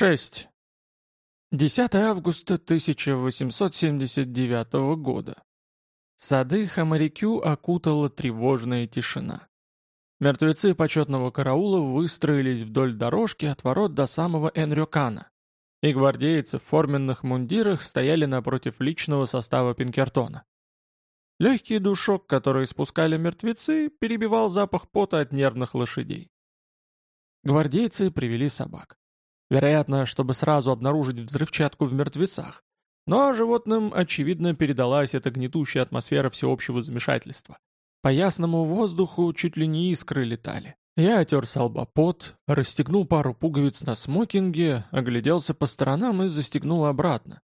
6. 10 августа 1879 года. Сады Хамарикю окутала тревожная тишина. Мертвецы почетного караула выстроились вдоль дорожки от ворот до самого Энрюкана, и гвардейцы в форменных мундирах стояли напротив личного состава Пинкертона. Легкий душок, который спускали мертвецы, перебивал запах пота от нервных лошадей. Гвардейцы привели собак. Вероятно, чтобы сразу обнаружить взрывчатку в мертвецах. Но животным, очевидно, передалась эта гнетущая атмосфера всеобщего замешательства. По ясному воздуху чуть ли не искры летали. Я отер салбопот, расстегнул пару пуговиц на смокинге, огляделся по сторонам и застегнул обратно.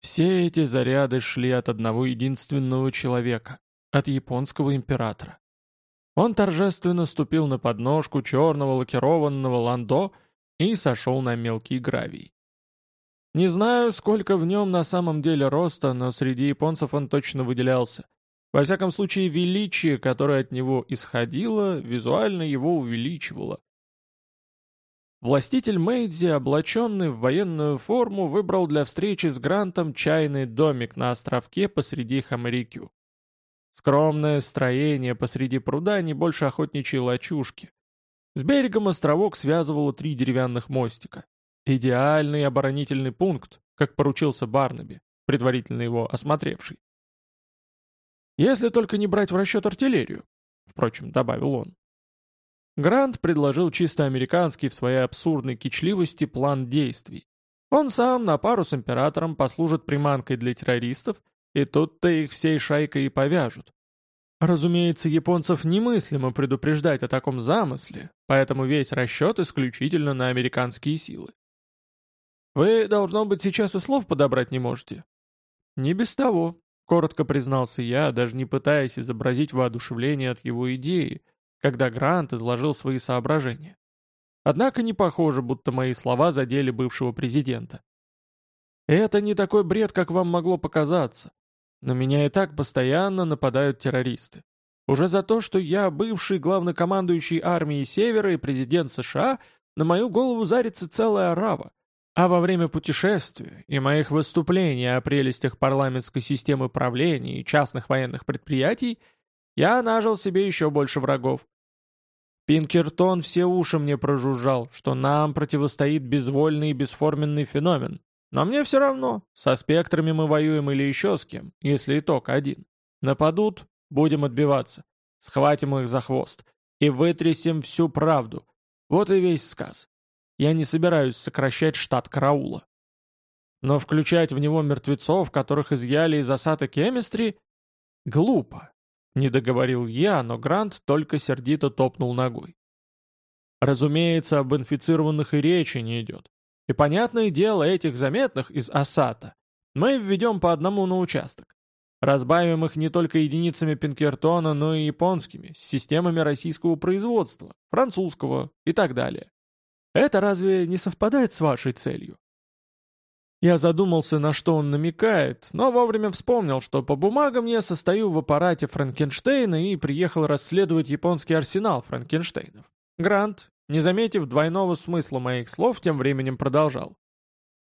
Все эти заряды шли от одного единственного человека, от японского императора. Он торжественно ступил на подножку черного лакированного ландо и сошел на мелкий гравий. Не знаю, сколько в нем на самом деле роста, но среди японцев он точно выделялся. Во всяком случае, величие, которое от него исходило, визуально его увеличивало. Властитель Мэйдзи, облаченный в военную форму, выбрал для встречи с Грантом чайный домик на островке посреди Хамарикю. Скромное строение посреди пруда не больше охотничьей лачушки. С берегом островок связывало три деревянных мостика. Идеальный оборонительный пункт, как поручился Барнаби, предварительно его осмотревший. Если только не брать в расчет артиллерию, впрочем, добавил он. Грант предложил чисто американский в своей абсурдной кичливости план действий. Он сам на пару с императором послужит приманкой для террористов, и тут-то их всей шайкой и повяжут. Разумеется, японцев немыслимо предупреждать о таком замысле, поэтому весь расчет исключительно на американские силы. «Вы, должно быть, сейчас и слов подобрать не можете?» «Не без того», — коротко признался я, даже не пытаясь изобразить воодушевление от его идеи, когда Грант изложил свои соображения. Однако не похоже, будто мои слова задели бывшего президента. «Это не такой бред, как вам могло показаться. На меня и так постоянно нападают террористы. Уже за то, что я бывший главнокомандующий армии Севера и президент США, на мою голову зарится целая арава. А во время путешествия и моих выступлений о прелестях парламентской системы правления и частных военных предприятий я нажил себе еще больше врагов. Пинкертон все уши мне прожужжал, что нам противостоит безвольный и бесформенный феномен, но мне все равно, со спектрами мы воюем или еще с кем, если итог один. Нападут, будем отбиваться. Схватим их за хвост. И вытрясем всю правду. Вот и весь сказ. Я не собираюсь сокращать штат караула. Но включать в него мертвецов, которых изъяли из осады Кемистри, глупо. Не договорил я, но Грант только сердито топнул ногой. Разумеется, об инфицированных и речи не идет. И понятное дело, этих заметных из Асата мы введем по одному на участок. Разбавим их не только единицами Пинкертона, но и японскими, с системами российского производства, французского и так далее. Это разве не совпадает с вашей целью? Я задумался, на что он намекает, но вовремя вспомнил, что по бумагам я состою в аппарате Франкенштейна и приехал расследовать японский арсенал Франкенштейнов. Грант, не заметив двойного смысла моих слов, тем временем продолжал.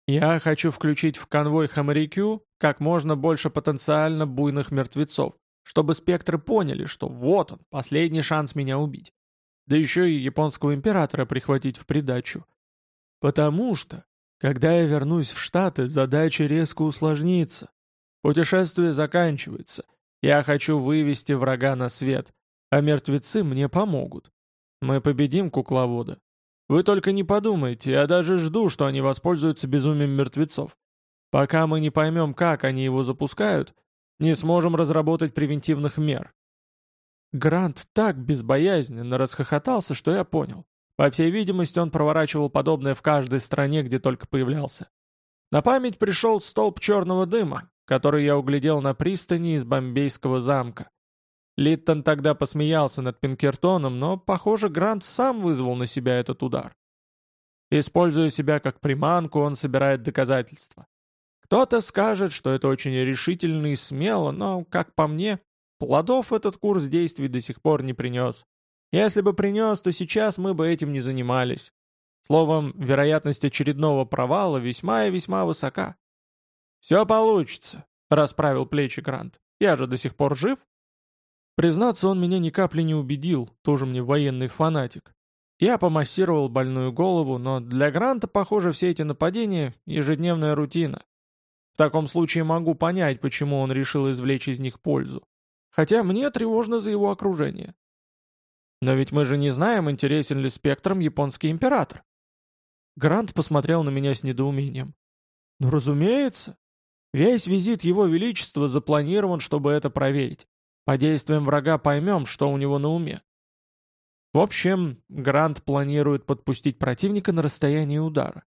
«Я хочу включить в конвой Хамарикю как можно больше потенциально буйных мертвецов, чтобы спектры поняли, что вот он, последний шанс меня убить. Да еще и японского императора прихватить в придачу. Потому что, когда я вернусь в Штаты, задача резко усложнится. Путешествие заканчивается. Я хочу вывести врага на свет, а мертвецы мне помогут. Мы победим кукловода. Вы только не подумайте, я даже жду, что они воспользуются безумием мертвецов. Пока мы не поймем, как они его запускают, не сможем разработать превентивных мер. Грант так безбоязненно расхохотался, что я понял. По всей видимости, он проворачивал подобное в каждой стране, где только появлялся. На память пришел столб черного дыма, который я углядел на пристани из бомбейского замка. Литтон тогда посмеялся над Пинкертоном, но, похоже, Грант сам вызвал на себя этот удар. Используя себя как приманку, он собирает доказательства. Кто-то скажет, что это очень решительно и смело, но, как по мне, плодов этот курс действий до сих пор не принес. Если бы принес, то сейчас мы бы этим не занимались. Словом, вероятность очередного провала весьма и весьма высока. «Все получится», — расправил плечи Грант. «Я же до сих пор жив». Признаться, он меня ни капли не убедил, тоже мне военный фанатик. Я помассировал больную голову, но для Гранта, похоже, все эти нападения — ежедневная рутина. В таком случае могу понять, почему он решил извлечь из них пользу. Хотя мне тревожно за его окружение. Но ведь мы же не знаем, интересен ли спектром японский император. Грант посмотрел на меня с недоумением. Ну, разумеется. Весь визит Его Величества запланирован, чтобы это проверить. По действиям врага поймем, что у него на уме. В общем, Грант планирует подпустить противника на расстояние удара.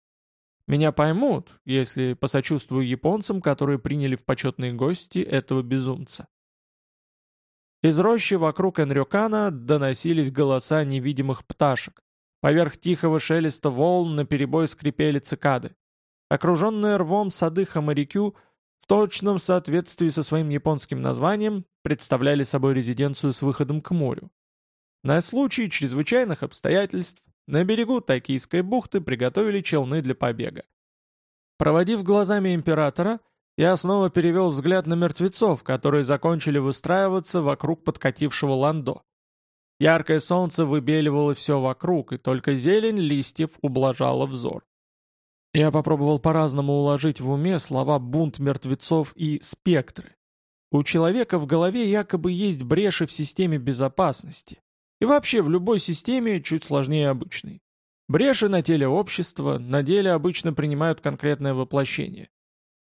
Меня поймут, если посочувствую японцам, которые приняли в почетные гости этого безумца. Из рощи вокруг Энрюкана доносились голоса невидимых пташек. Поверх тихого шелеста волн наперебой скрипели цикады. Окруженные рвом сады Хамарикю в точном соответствии со своим японским названием представляли собой резиденцию с выходом к морю. На случай чрезвычайных обстоятельств на берегу Токийской бухты приготовили челны для побега. Проводив глазами императора, я снова перевел взгляд на мертвецов, которые закончили выстраиваться вокруг подкатившего ландо. Яркое солнце выбеливало все вокруг, и только зелень листьев ублажала взор. Я попробовал по-разному уложить в уме слова «бунт мертвецов» и «спектры». У человека в голове якобы есть бреши в системе безопасности. И вообще в любой системе чуть сложнее обычной. Бреши на теле общества на деле обычно принимают конкретное воплощение.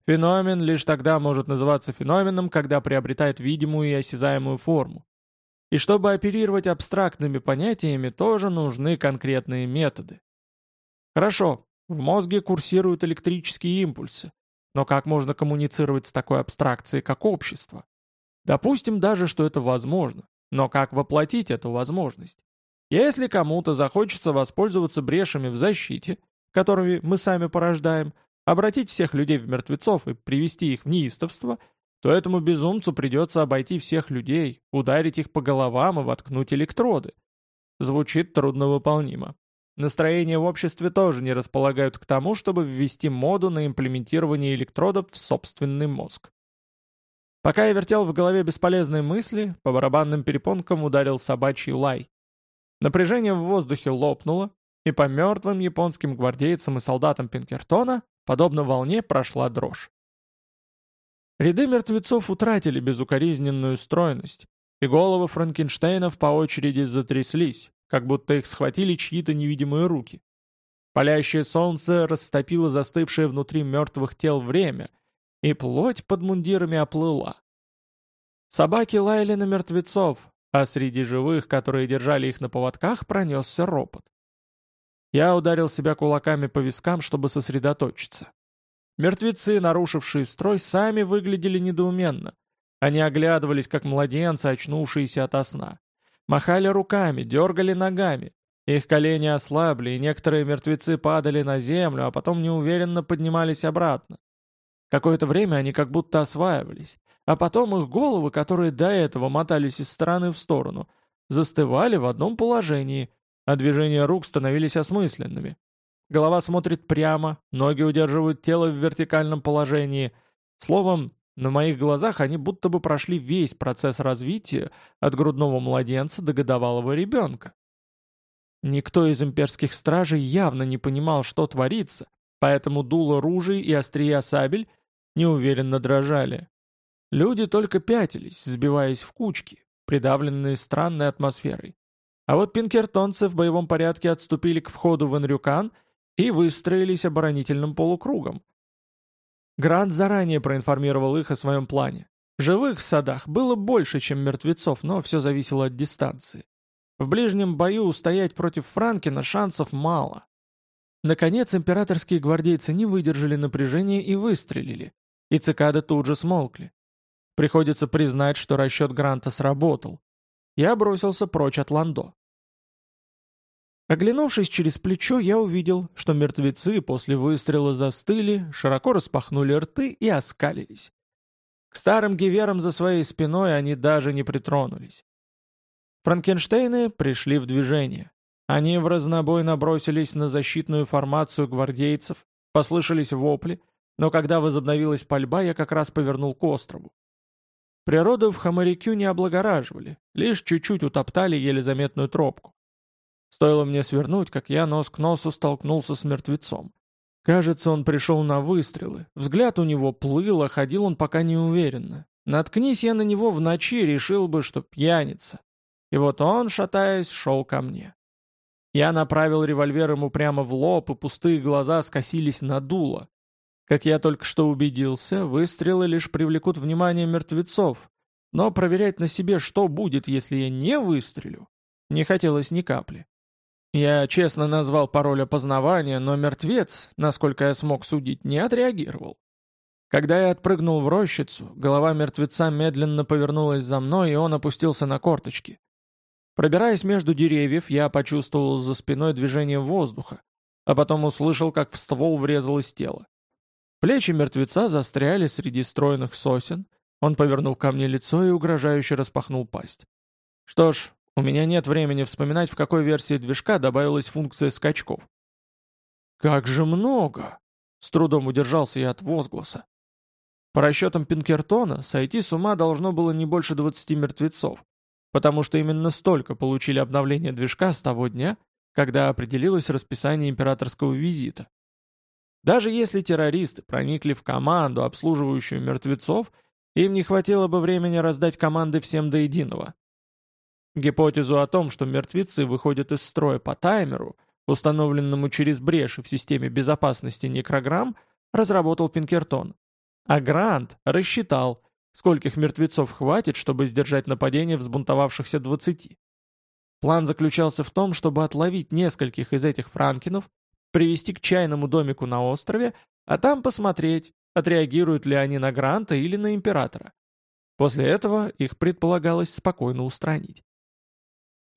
Феномен лишь тогда может называться феноменом, когда приобретает видимую и осязаемую форму. И чтобы оперировать абстрактными понятиями, тоже нужны конкретные методы. Хорошо, в мозге курсируют электрические импульсы, но как можно коммуницировать с такой абстракцией, как общество? Допустим даже, что это возможно, но как воплотить эту возможность? Если кому-то захочется воспользоваться брешами в защите, которыми мы сами порождаем – обратить всех людей в мертвецов и привести их в неистовство, то этому безумцу придется обойти всех людей, ударить их по головам и воткнуть электроды. Звучит трудновыполнимо. Настроения в обществе тоже не располагают к тому, чтобы ввести моду на имплементирование электродов в собственный мозг. Пока я вертел в голове бесполезные мысли, по барабанным перепонкам ударил собачий лай. Напряжение в воздухе лопнуло, и по мертвым японским гвардейцам и солдатам Пинкертона Подобно волне прошла дрожь. Ряды мертвецов утратили безукоризненную стройность, и головы Франкенштейнов по очереди затряслись, как будто их схватили чьи-то невидимые руки. Палящее солнце растопило застывшее внутри мертвых тел время, и плоть под мундирами оплыла. Собаки лаяли на мертвецов, а среди живых, которые держали их на поводках, пронесся ропот. Я ударил себя кулаками по вискам, чтобы сосредоточиться. Мертвецы, нарушившие строй, сами выглядели недоуменно. Они оглядывались, как младенцы, очнувшиеся ото сна. Махали руками, дергали ногами. Их колени ослабли, и некоторые мертвецы падали на землю, а потом неуверенно поднимались обратно. Какое-то время они как будто осваивались, а потом их головы, которые до этого мотались из стороны в сторону, застывали в одном положении, а движения рук становились осмысленными. Голова смотрит прямо, ноги удерживают тело в вертикальном положении. Словом, на моих глазах они будто бы прошли весь процесс развития от грудного младенца до годовалого ребенка. Никто из имперских стражей явно не понимал, что творится, поэтому дуло ружей и острия сабель неуверенно дрожали. Люди только пятились, сбиваясь в кучки, придавленные странной атмосферой. А вот пинкертонцы в боевом порядке отступили к входу в Энрюкан и выстроились оборонительным полукругом. Грант заранее проинформировал их о своем плане. Живых в садах было больше, чем мертвецов, но все зависело от дистанции. В ближнем бою устоять против Франкина шансов мало. Наконец императорские гвардейцы не выдержали напряжения и выстрелили, и цикады тут же смолкли. Приходится признать, что расчет Гранта сработал. Я бросился прочь от Ландо. Оглянувшись через плечо, я увидел, что мертвецы после выстрела застыли, широко распахнули рты и оскалились. К старым гиверам за своей спиной они даже не притронулись. Франкенштейны пришли в движение. Они в разнобой набросились на защитную формацию гвардейцев, послышались вопли, но когда возобновилась пальба, я как раз повернул к острову. Природу в Хамарикю не облагораживали, лишь чуть-чуть утоптали еле заметную тропку. Стоило мне свернуть, как я нос к носу столкнулся с мертвецом. Кажется, он пришел на выстрелы. Взгляд у него плыл, а ходил он пока неуверенно. Наткнись я на него в ночи, решил бы, что пьяница. И вот он, шатаясь, шел ко мне. Я направил револьвер ему прямо в лоб, и пустые глаза скосились на дуло. Как я только что убедился, выстрелы лишь привлекут внимание мертвецов, но проверять на себе, что будет, если я не выстрелю, не хотелось ни капли. Я честно назвал пароль опознавания, но мертвец, насколько я смог судить, не отреагировал. Когда я отпрыгнул в рощицу, голова мертвеца медленно повернулась за мной, и он опустился на корточки. Пробираясь между деревьев, я почувствовал за спиной движение воздуха, а потом услышал, как в ствол врезалось тело. Плечи мертвеца застряли среди стройных сосен, он повернул ко мне лицо и угрожающе распахнул пасть. Что ж, у меня нет времени вспоминать, в какой версии движка добавилась функция скачков. «Как же много!» — с трудом удержался я от возгласа. По расчетам Пинкертона, сойти с ума должно было не больше 20 мертвецов, потому что именно столько получили обновление движка с того дня, когда определилось расписание императорского визита. Даже если террористы проникли в команду, обслуживающую мертвецов, им не хватило бы времени раздать команды всем до единого. Гипотезу о том, что мертвецы выходят из строя по таймеру, установленному через бреши в системе безопасности некрограмм, разработал Пинкертон. А Грант рассчитал, скольких мертвецов хватит, чтобы сдержать нападение взбунтовавшихся двадцати. План заключался в том, чтобы отловить нескольких из этих франкинов, привести к чайному домику на острове, а там посмотреть, отреагируют ли они на Гранта или на Императора. После этого их предполагалось спокойно устранить.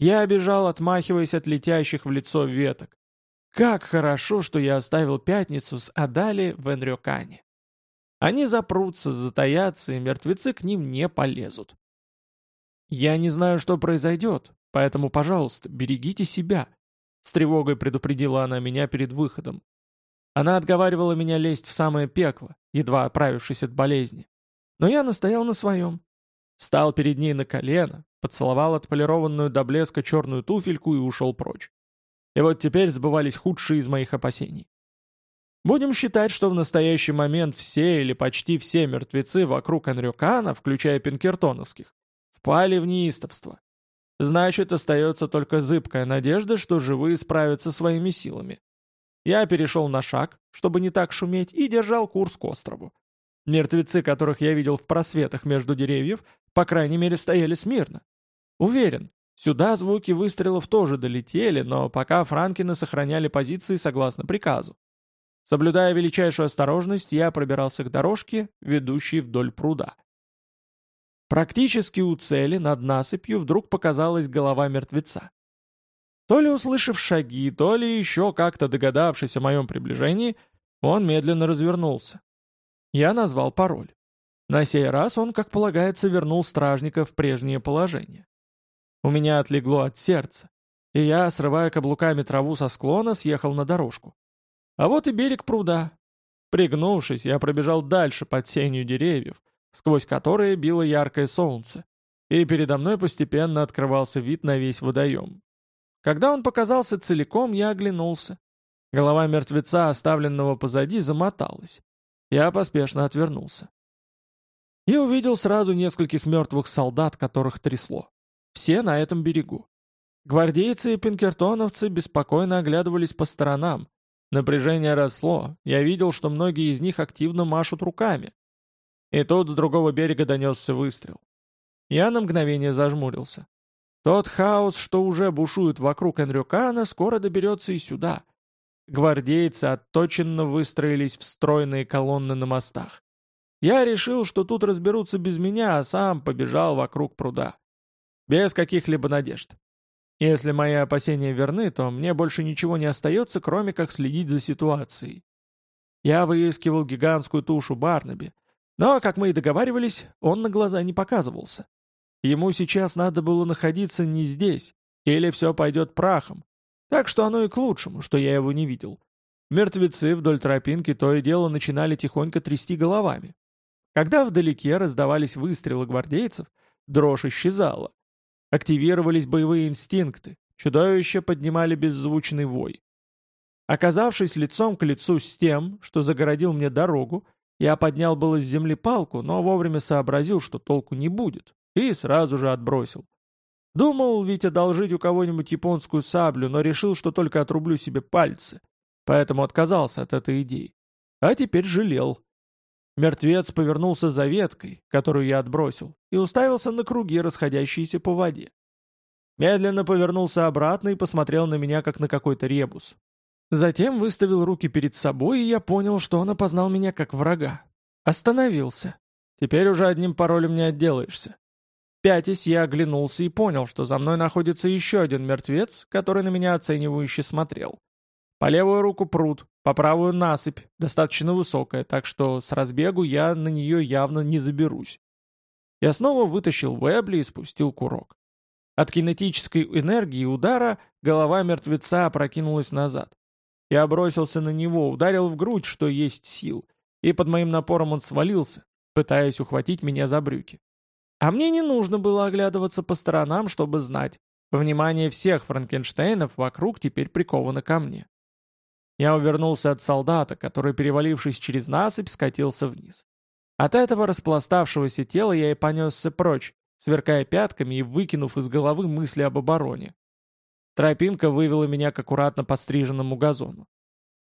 Я бежал, отмахиваясь от летящих в лицо веток. Как хорошо, что я оставил пятницу с Адали в Энрюкане. Они запрутся, затаятся, и мертвецы к ним не полезут. Я не знаю, что произойдет, поэтому, пожалуйста, берегите себя. С тревогой предупредила она меня перед выходом. Она отговаривала меня лезть в самое пекло, едва оправившись от болезни. Но я настоял на своем. Стал перед ней на колено, поцеловал отполированную до блеска черную туфельку и ушел прочь. И вот теперь сбывались худшие из моих опасений. Будем считать, что в настоящий момент все или почти все мертвецы вокруг Анрюкана, включая пинкертоновских, впали в неистовство. Значит, остается только зыбкая надежда, что живые справятся своими силами. Я перешел на шаг, чтобы не так шуметь, и держал курс к острову. Мертвецы, которых я видел в просветах между деревьев, по крайней мере, стояли смирно. Уверен, сюда звуки выстрелов тоже долетели, но пока Франкины сохраняли позиции согласно приказу. Соблюдая величайшую осторожность, я пробирался к дорожке, ведущей вдоль пруда. Практически у цели над насыпью вдруг показалась голова мертвеца. То ли услышав шаги, то ли еще как-то догадавшись о моем приближении, он медленно развернулся. Я назвал пароль. На сей раз он, как полагается, вернул стражника в прежнее положение. У меня отлегло от сердца, и я, срывая каблуками траву со склона, съехал на дорожку. А вот и берег пруда. Пригнувшись, я пробежал дальше под сенью деревьев, сквозь которые било яркое солнце, и передо мной постепенно открывался вид на весь водоем. Когда он показался целиком, я оглянулся. Голова мертвеца, оставленного позади, замоталась. Я поспешно отвернулся. И увидел сразу нескольких мертвых солдат, которых трясло. Все на этом берегу. Гвардейцы и пинкертоновцы беспокойно оглядывались по сторонам. Напряжение росло, я видел, что многие из них активно машут руками. И тут с другого берега донесся выстрел. Я на мгновение зажмурился. Тот хаос, что уже бушует вокруг Энрюкана, скоро доберется и сюда. Гвардейцы отточенно выстроились в стройные колонны на мостах. Я решил, что тут разберутся без меня, а сам побежал вокруг пруда. Без каких-либо надежд. Если мои опасения верны, то мне больше ничего не остается, кроме как следить за ситуацией. Я выискивал гигантскую тушу Барнаби, но, как мы и договаривались, он на глаза не показывался. Ему сейчас надо было находиться не здесь, или все пойдет прахом. Так что оно и к лучшему, что я его не видел. Мертвецы вдоль тропинки то и дело начинали тихонько трясти головами. Когда вдалеке раздавались выстрелы гвардейцев, дрожь исчезала. Активировались боевые инстинкты, чудовища поднимали беззвучный вой. Оказавшись лицом к лицу с тем, что загородил мне дорогу, я поднял было с земли палку, но вовремя сообразил, что толку не будет, и сразу же отбросил. Думал ведь одолжить у кого-нибудь японскую саблю, но решил, что только отрублю себе пальцы, поэтому отказался от этой идеи. А теперь жалел. Мертвец повернулся за веткой, которую я отбросил, и уставился на круги, расходящиеся по воде. Медленно повернулся обратно и посмотрел на меня, как на какой-то ребус. Затем выставил руки перед собой, и я понял, что он опознал меня как врага. Остановился. Теперь уже одним паролем не отделаешься. Пятясь, я оглянулся и понял, что за мной находится еще один мертвец, который на меня оценивающе смотрел. По левую руку пруд, по правую насыпь, достаточно высокая, так что с разбегу я на нее явно не заберусь. Я снова вытащил вебли и спустил курок. От кинетической энергии удара голова мертвеца опрокинулась назад. Я бросился на него, ударил в грудь, что есть сил, и под моим напором он свалился, пытаясь ухватить меня за брюки. А мне не нужно было оглядываться по сторонам, чтобы знать. Внимание всех Франкенштейнов вокруг теперь приковано ко мне. Я увернулся от солдата, который, перевалившись через насыпь, скатился вниз. От этого распластавшегося тела я и понесся прочь, сверкая пятками и выкинув из головы мысли об обороне. Тропинка вывела меня к аккуратно подстриженному газону.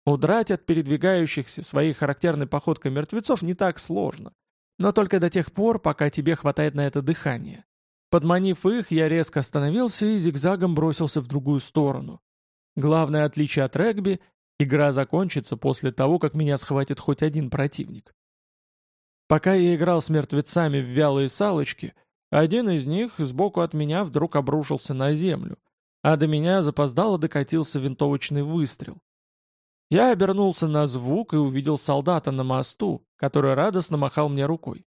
Удрать от передвигающихся своей характерной походкой мертвецов не так сложно, но только до тех пор, пока тебе хватает на это дыхания. Подманив их, я резко остановился и зигзагом бросился в другую сторону. Главное отличие от регби Игра закончится после того, как меня схватит хоть один противник. Пока я играл с мертвецами в вялые салочки, один из них сбоку от меня вдруг обрушился на землю, а до меня запоздало докатился винтовочный выстрел. Я обернулся на звук и увидел солдата на мосту, который радостно махал мне рукой.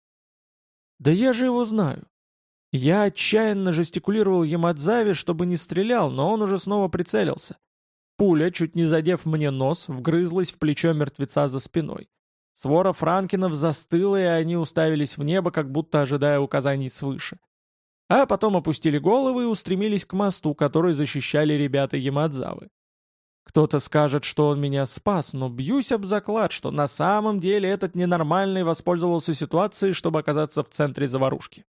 «Да я же его знаю!» Я отчаянно жестикулировал Ямадзаве, чтобы не стрелял, но он уже снова прицелился. Пуля, чуть не задев мне нос, вгрызлась в плечо мертвеца за спиной. Свора франкинов застыла, и они уставились в небо, как будто ожидая указаний свыше. А потом опустили головы и устремились к мосту, который защищали ребята Ямадзавы. Кто-то скажет, что он меня спас, но бьюсь об заклад, что на самом деле этот ненормальный воспользовался ситуацией, чтобы оказаться в центре заварушки.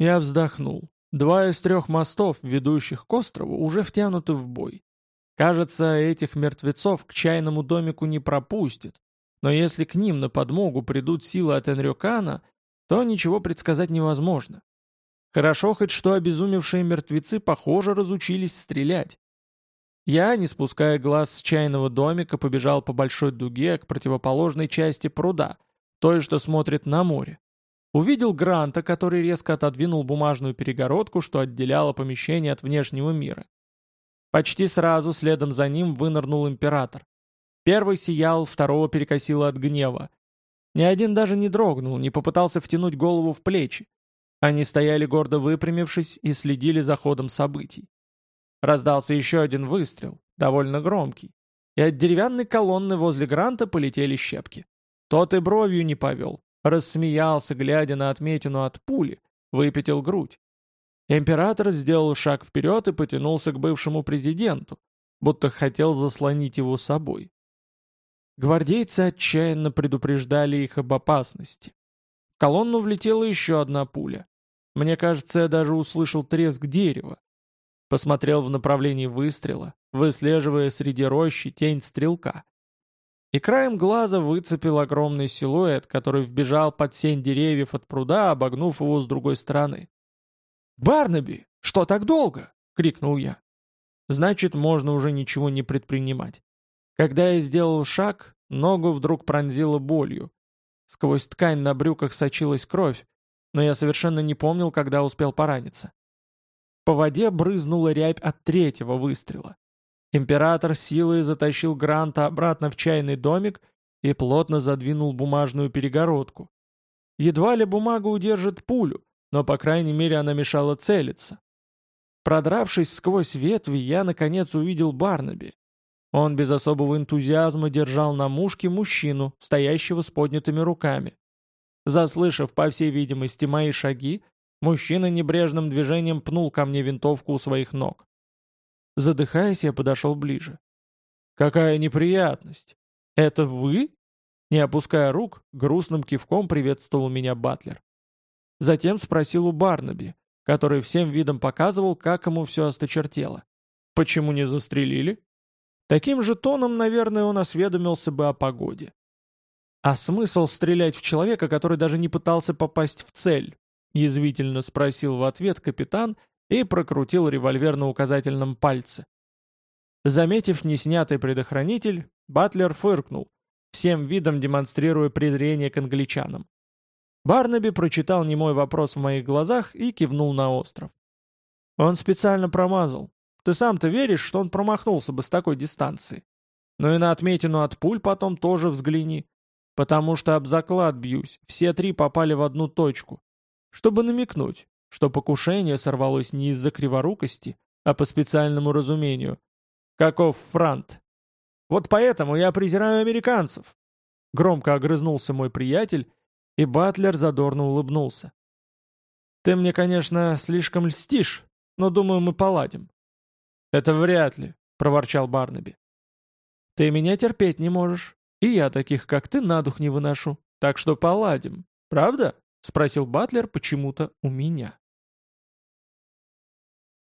Я вздохнул. Два из трех мостов, ведущих к острову, уже втянуты в бой. Кажется, этих мертвецов к чайному домику не пропустят, но если к ним на подмогу придут силы от Энрюкана, то ничего предсказать невозможно. Хорошо хоть что обезумевшие мертвецы, похоже, разучились стрелять. Я, не спуская глаз с чайного домика, побежал по большой дуге к противоположной части пруда, той, что смотрит на море. Увидел Гранта, который резко отодвинул бумажную перегородку, что отделяло помещение от внешнего мира. Почти сразу следом за ним вынырнул император. Первый сиял, второго перекосило от гнева. Ни один даже не дрогнул, не попытался втянуть голову в плечи. Они стояли гордо выпрямившись и следили за ходом событий. Раздался еще один выстрел, довольно громкий, и от деревянной колонны возле Гранта полетели щепки. Тот и бровью не повел, рассмеялся, глядя на отметину от пули, выпятил грудь. Император сделал шаг вперед и потянулся к бывшему президенту, будто хотел заслонить его собой. Гвардейцы отчаянно предупреждали их об опасности. В колонну влетела еще одна пуля. Мне кажется, я даже услышал треск дерева. Посмотрел в направлении выстрела, выслеживая среди рощи тень стрелка. И краем глаза выцепил огромный силуэт, который вбежал под сень деревьев от пруда, обогнув его с другой стороны. «Барнаби, что так долго?» — крикнул я. Значит, можно уже ничего не предпринимать. Когда я сделал шаг, ногу вдруг пронзило болью. Сквозь ткань на брюках сочилась кровь, но я совершенно не помнил, когда успел пораниться. По воде брызнула рябь от третьего выстрела. Император силой затащил Гранта обратно в чайный домик и плотно задвинул бумажную перегородку. Едва ли бумага удержит пулю, но, по крайней мере, она мешала целиться. Продравшись сквозь ветви, я, наконец, увидел Барнаби. Он без особого энтузиазма держал на мушке мужчину, стоящего с поднятыми руками. Заслышав, по всей видимости, мои шаги, мужчина небрежным движением пнул ко мне винтовку у своих ног. Задыхаясь, я подошел ближе. «Какая неприятность! Это вы?» Не опуская рук, грустным кивком приветствовал меня Батлер. Затем спросил у Барнаби, который всем видом показывал, как ему все осточертело. «Почему не застрелили?» Таким же тоном, наверное, он осведомился бы о погоде. «А смысл стрелять в человека, который даже не пытался попасть в цель?» — язвительно спросил в ответ капитан и прокрутил револьвер на указательном пальце. Заметив неснятый предохранитель, Батлер фыркнул, всем видом демонстрируя презрение к англичанам. Барнаби прочитал немой вопрос в моих глазах и кивнул на остров. Он специально промазал, ты сам-то веришь, что он промахнулся бы с такой дистанции? Ну и на отметину от пуль потом тоже взгляни. Потому что об заклад бьюсь, все три попали в одну точку. Чтобы намекнуть, что покушение сорвалось не из-за криворукости, а по специальному разумению. Каков франт? Вот поэтому я презираю американцев. Громко огрызнулся мой приятель, и Батлер задорно улыбнулся. Ты мне, конечно, слишком льстишь, но думаю, мы поладим. «Это вряд ли», — проворчал Барнаби. «Ты меня терпеть не можешь, и я таких, как ты, на дух не выношу, так что поладим, правда?» — спросил Батлер почему-то у меня.